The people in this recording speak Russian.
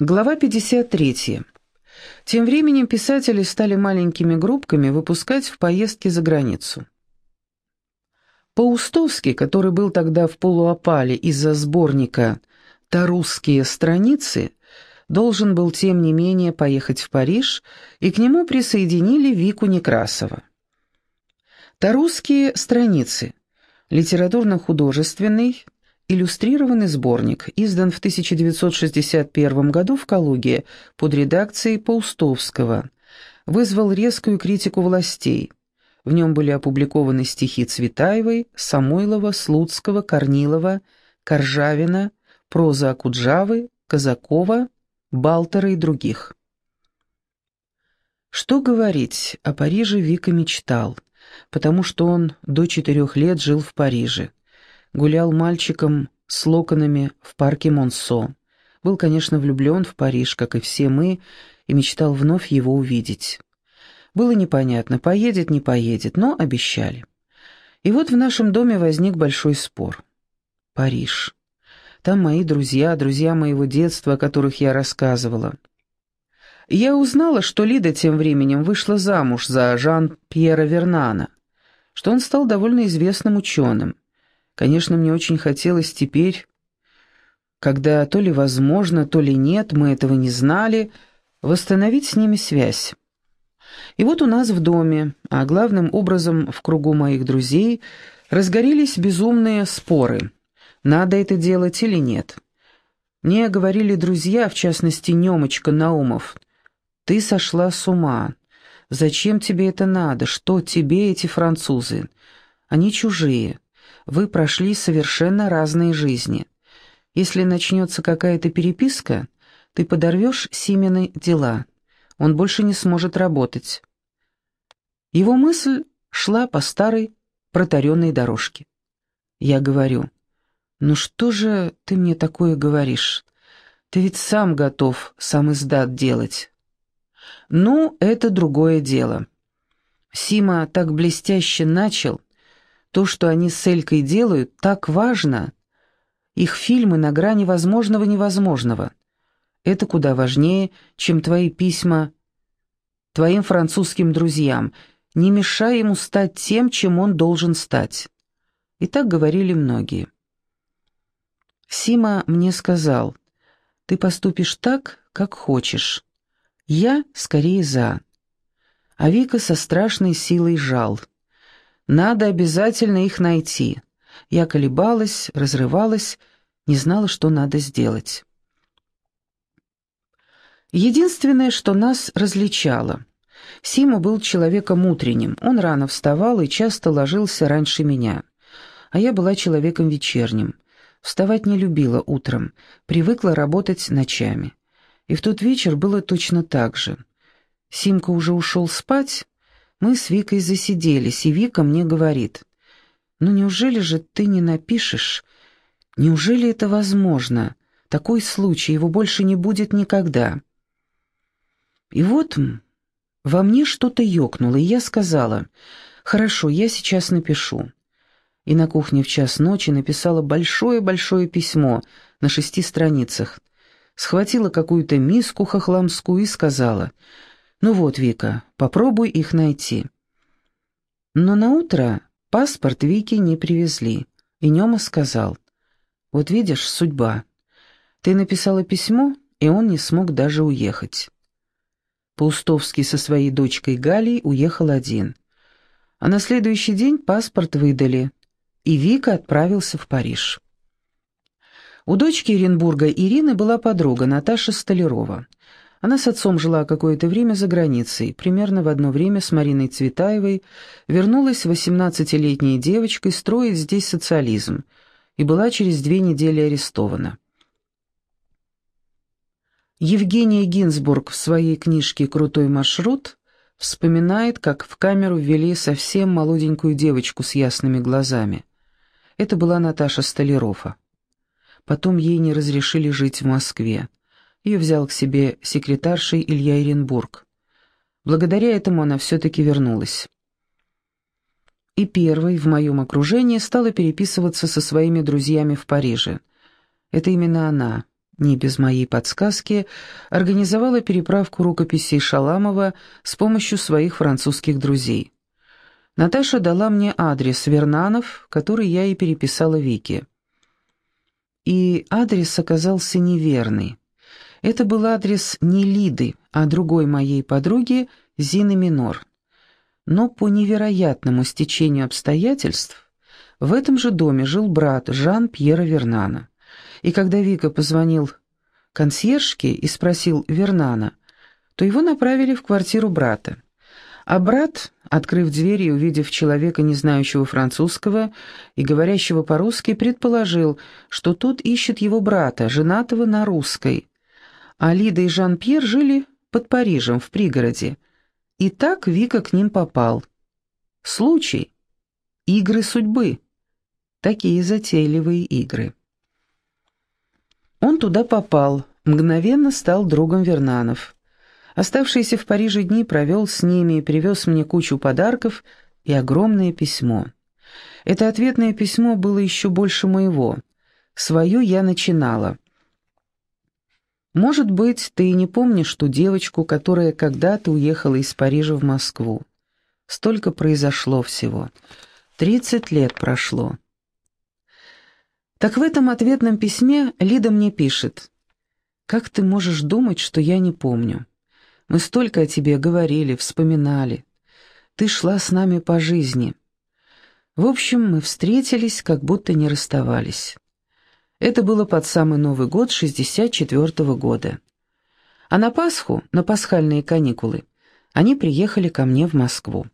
Глава 53. Тем временем писатели стали маленькими группками выпускать в поездки за границу. Паустовский, который был тогда в полуопале из-за сборника «Тарусские страницы», должен был тем не менее поехать в Париж, и к нему присоединили Вику Некрасова. «Тарусские страницы» — литературно-художественный, Иллюстрированный сборник, издан в 1961 году в Калуге под редакцией Паустовского, вызвал резкую критику властей. В нем были опубликованы стихи Цветаевой, Самойлова, Слуцкого, Корнилова, Коржавина, проза Акуджавы, Казакова, Балтера и других. Что говорить, о Париже Вика мечтал, потому что он до четырех лет жил в Париже гулял мальчиком с локонами в парке Монсо. Был, конечно, влюблен в Париж, как и все мы, и мечтал вновь его увидеть. Было непонятно, поедет, не поедет, но обещали. И вот в нашем доме возник большой спор. Париж. Там мои друзья, друзья моего детства, о которых я рассказывала. Я узнала, что Лида тем временем вышла замуж за Жан-Пьера Вернана, что он стал довольно известным ученым. Конечно, мне очень хотелось теперь, когда то ли возможно, то ли нет, мы этого не знали, восстановить с ними связь. И вот у нас в доме, а главным образом в кругу моих друзей, разгорелись безумные споры, надо это делать или нет. Мне говорили друзья, в частности Немочка Наумов, «Ты сошла с ума. Зачем тебе это надо? Что тебе эти французы? Они чужие. Вы прошли совершенно разные жизни. Если начнется какая-то переписка, ты подорвешь Симены дела. Он больше не сможет работать. Его мысль шла по старой протаренной дорожке. Я говорю, ну что же ты мне такое говоришь? Ты ведь сам готов сам издат делать. Ну, это другое дело. Сима так блестяще начал, то, что они с Элькой делают, так важно. Их фильмы на грани возможного-невозможного. Это куда важнее, чем твои письма твоим французским друзьям. Не мешай ему стать тем, чем он должен стать. И так говорили многие. Сима мне сказал, ты поступишь так, как хочешь. Я скорее за. А Вика со страшной силой жал — надо обязательно их найти. Я колебалась, разрывалась, не знала, что надо сделать. Единственное, что нас различало. Сима был человеком утренним, он рано вставал и часто ложился раньше меня. А я была человеком вечерним. Вставать не любила утром, привыкла работать ночами. И в тот вечер было точно так же. Симка уже ушел спать, мы с Викой засиделись, и Вика мне говорит, «Ну неужели же ты не напишешь? Неужели это возможно? Такой случай, его больше не будет никогда». И вот во мне что-то ёкнуло, и я сказала, «Хорошо, я сейчас напишу». И на кухне в час ночи написала большое-большое письмо на шести страницах, схватила какую-то миску хохламскую и сказала, «Ну вот, Вика, попробуй их найти». Но на утро паспорт Вики не привезли, и Нема сказал, «Вот видишь, судьба. Ты написала письмо, и он не смог даже уехать». Паустовский со своей дочкой Галей уехал один. А на следующий день паспорт выдали, и Вика отправился в Париж. У дочки Оренбурга Ирины была подруга Наташа Столярова – она с отцом жила какое-то время за границей, примерно в одно время с Мариной Цветаевой, вернулась 18-летней девочкой строить здесь социализм и была через две недели арестована. Евгения Гинзбург в своей книжке «Крутой маршрут» вспоминает, как в камеру ввели совсем молоденькую девочку с ясными глазами. Это была Наташа Столярова. Потом ей не разрешили жить в Москве. Ее взял к себе секретаршей Илья Иренбург. Благодаря этому она все-таки вернулась. И первой в моем окружении стала переписываться со своими друзьями в Париже. Это именно она, не без моей подсказки, организовала переправку рукописей Шаламова с помощью своих французских друзей. Наташа дала мне адрес Вернанов, который я и переписала Вике. И адрес оказался неверный. Это был адрес не Лиды, а другой моей подруги Зины Минор. Но по невероятному стечению обстоятельств в этом же доме жил брат Жан-Пьера Вернана. И когда Вика позвонил консьержке и спросил Вернана, то его направили в квартиру брата. А брат, открыв дверь и увидев человека, не знающего французского и говорящего по-русски, предположил, что тот ищет его брата, женатого на русской. А Лида и Жан-Пьер жили под Парижем, в пригороде. И так Вика к ним попал. Случай. Игры судьбы. Такие затейливые игры. Он туда попал, мгновенно стал другом Вернанов. Оставшиеся в Париже дни провел с ними и привез мне кучу подарков и огромное письмо. Это ответное письмо было еще больше моего. Свое я начинала. Может быть, ты и не помнишь ту девочку, которая когда-то уехала из Парижа в Москву. Столько произошло всего. Тридцать лет прошло. Так в этом ответном письме Лида мне пишет. «Как ты можешь думать, что я не помню? Мы столько о тебе говорили, вспоминали. Ты шла с нами по жизни. В общем, мы встретились, как будто не расставались. Это было под самый Новый год 64-го года. А на Пасху, на пасхальные каникулы, они приехали ко мне в Москву.